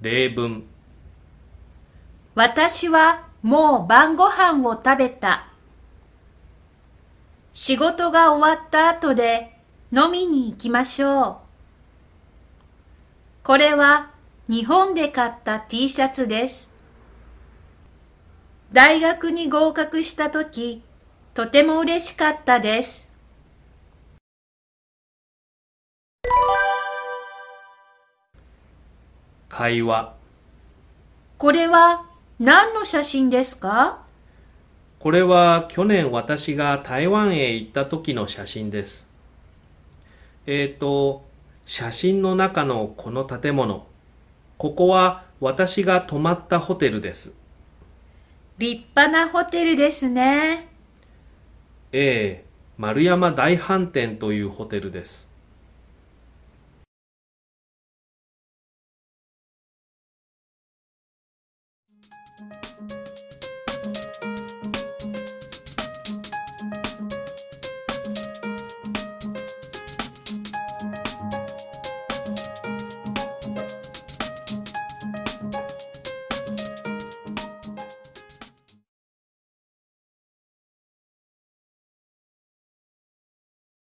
例文私はもう晩ご飯を食べた。仕事が終わった後で飲みに行きましょう。これは日本で買った T シャツです。大学に合格したとき、とても嬉しかったです。会話これは何の写真ですか？これは去年私が台湾へ行った時の写真です。えーと、写真の中のこの建物、ここは私が泊まったホテルです。立派なホテルですね。ええ、丸山大飯店というホテルです。